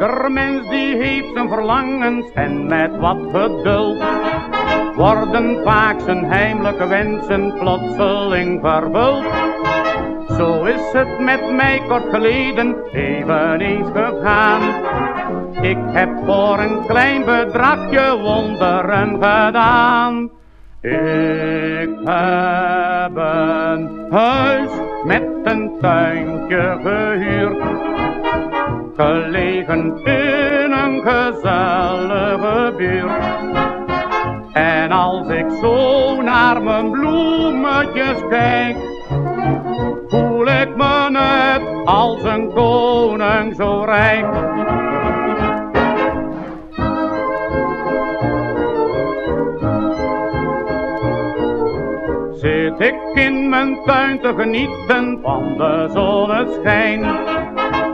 Ieder mens die heeft zijn verlangens en met wat geduld worden vaak zijn heimelijke wensen plotseling vervuld. Zo is het met mij kort geleden eveneens gegaan. Ik heb voor een klein bedragje wonderen gedaan. Ik heb een huis met een tuintje gehuurd. Gelegen in een gezellige buurt. En als ik zo naar mijn bloemetjes kijk, voel ik me net als een koning zo rijk. Zit ik in mijn tuin te genieten van de zonneschijn,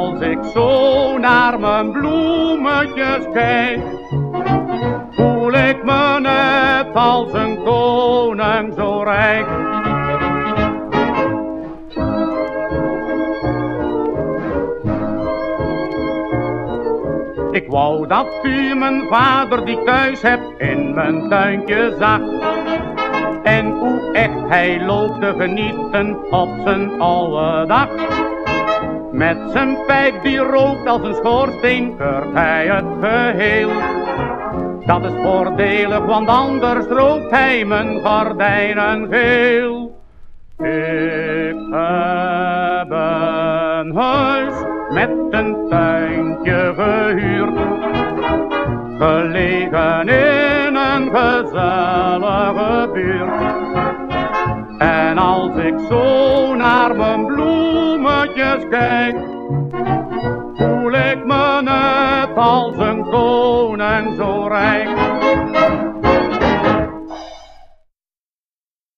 als ik zo naar mijn bloemetjes kijk, voel ik me net als een koning zo rijk. Ik wou dat u mijn vader die thuis hebt in mijn tuintje zag. En hoe echt hij loopt te genieten op zijn oude dag. Met zijn pijp die rookt als een schoorsteen, keurt hij het geheel. Dat is voordelig, want anders rookt hij mijn gordijnen geel. Ik heb een huis met een tuintje gehuurd. Gelegen in een gezellige buurt. En als ik zo naar mijn bloemetjes kijk, voel ik me net als een koning zo rijk.